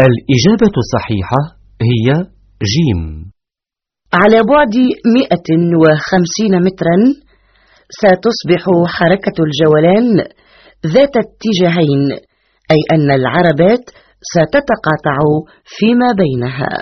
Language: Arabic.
الإجابة الصحيحة هي جيم. على بعد 150 مترا ستصبح حركة الجولان ذات اتجاهين أي أن العربات ستتقاطع فيما بينها.